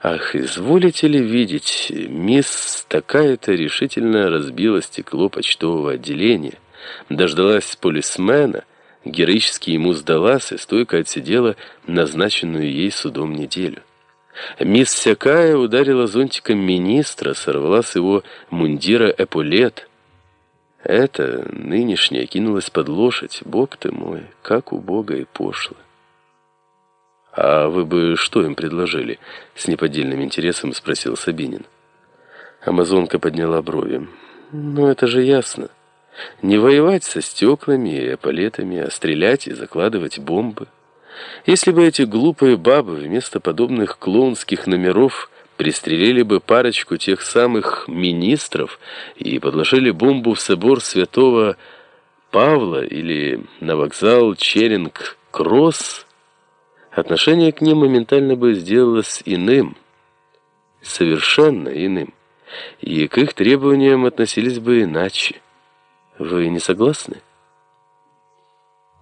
Ах, изволите ли видеть, мисс такая-то решительно разбила стекло почтового отделения, дождалась полисмена, героически ему сдалась и стойко отсидела назначенную ей судом неделю. Мисс Всякая ударила зонтиком министра, сорвала с его мундира эполет. Это нынешняя кинулась под лошадь, бог ты мой, как убого и пошло. «А вы бы что им предложили?» — с неподдельным интересом спросил Сабинин. Амазонка подняла брови. «Ну, это же ясно. Не воевать со стеклами и эполетами, а стрелять и закладывать бомбы. Если бы эти глупые бабы вместо подобных клоунских номеров пристрелили бы парочку тех самых министров и подложили бомбу в собор святого Павла или на вокзал Черинг-Кросс, отношение к ним моментально бы сделалось иным, совершенно иным, и к их требованиям относились бы иначе. Вы не согласны?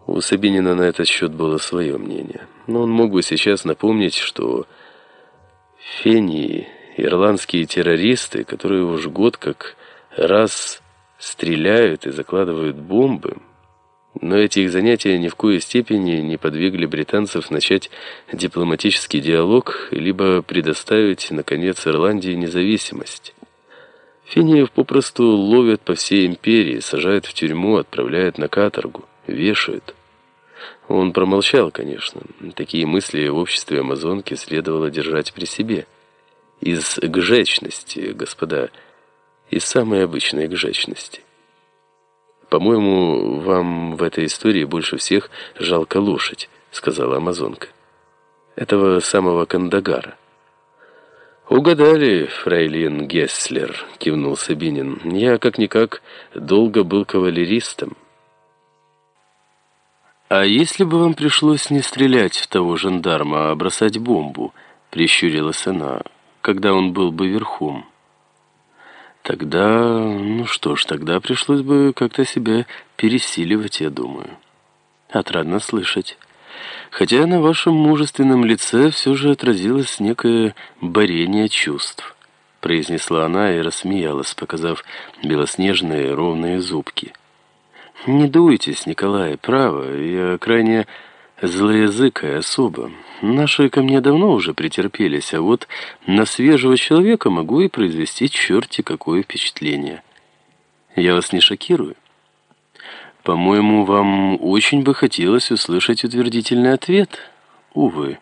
У Сабинина на этот счет было свое мнение, но он мог бы сейчас напомнить, что фении, ирландские террористы, которые уж год как раз стреляют и закладывают бомбы, но эти их занятия ни в коей степени не подвигли британцев начать дипломатический диалог, либо предоставить, наконец, Ирландии независимость. Финиев попросту ловят по всей империи, сажают в тюрьму, отправляют на каторгу, вешают. Он промолчал, конечно. Такие мысли в обществе амазонки следовало держать при себе. Из гжечности, господа, из самой обычной гжечности. «По-моему, вам в этой истории больше всех жалко лошадь», — сказала амазонка. «Этого самого Кандагара». «Угадали, фрейлин Гесслер», — кивнул Сабинин. «Я, как-никак, долго был кавалеристом». «А если бы вам пришлось не стрелять в того жандарма, а бросать бомбу?» — прищурилась она, — «когда он был бы верхом». Тогда, ну что ж, тогда пришлось бы как-то себя пересиливать, я думаю. Отрадно слышать. Хотя на вашем мужественном лице все же отразилось некое борение чувств, произнесла она и рассмеялась, показав белоснежные ровные зубки. Не дуйтесь, Николай, право, я крайне злоязыкая особа. Наши ко мне давно уже претерпелись, а вот на свежего человека могу и произвести черти какое впечатление. Я вас не шокирую? По-моему, вам очень бы хотелось услышать утвердительный ответ. Увы,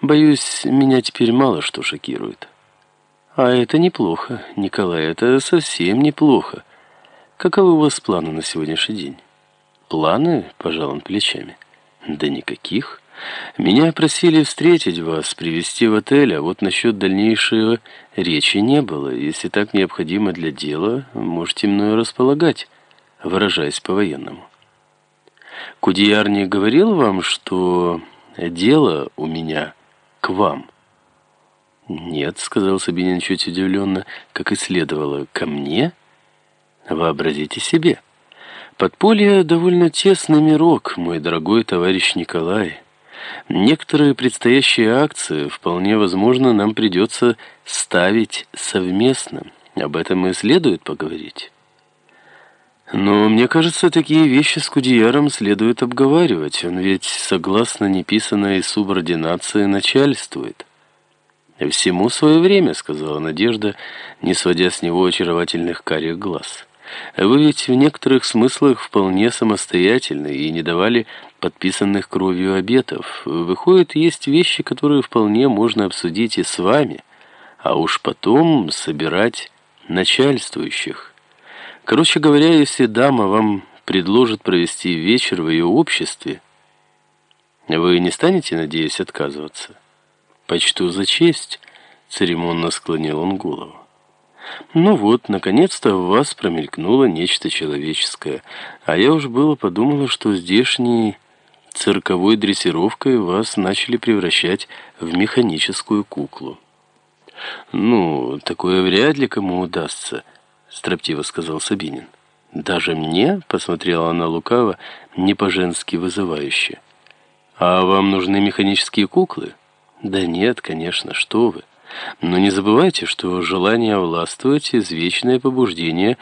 боюсь, меня теперь мало что шокирует. А это неплохо, Николай, это совсем неплохо. Каковы у вас планы на сегодняшний день? Планы, пожал он плечами. Да никаких. Меня просили встретить вас, привести в отель, а вот насчет дальнейшего речи не было. Если так необходимо для дела, можете мною располагать, выражаясь по-военному. Кудияр не говорил вам, что дело у меня к вам? Нет, сказал Сабинин чуть удивленно, как и следовало. Ко мне? Вообразите себе. Подполье довольно тесный мирок, мой дорогой товарищ Николай. Некоторые предстоящие акции, вполне возможно, нам придется ставить совместно. Об этом и следует поговорить. Но мне кажется, такие вещи с Кудеяром следует обговаривать. Он ведь, согласно неписанной субординации, начальствует. «Всему свое время», — сказала Надежда, не сводя с него очаровательных карих глаз. Вы ведь в некоторых смыслах вполне самостоятельны и не давали подписанных кровью обетов. Выходит, есть вещи, которые вполне можно обсудить и с вами, а уж потом собирать начальствующих. Короче говоря, если дама вам предложит провести вечер в ее обществе, вы не станете, надеюсь, отказываться? Почту за честь, церемонно склонил он голову. Ну вот, наконец-то в вас промелькнуло нечто человеческое. А я уж было подумала, что здешней цирковой дрессировкой вас начали превращать в механическую куклу. «Ну, такое вряд ли кому удастся», — строптиво сказал Сабинин. «Даже мне?» — посмотрела она лукаво, не по-женски вызывающе. «А вам нужны механические куклы?» «Да нет, конечно, что вы». Но не забывайте, что желание властвовать – извечное побуждение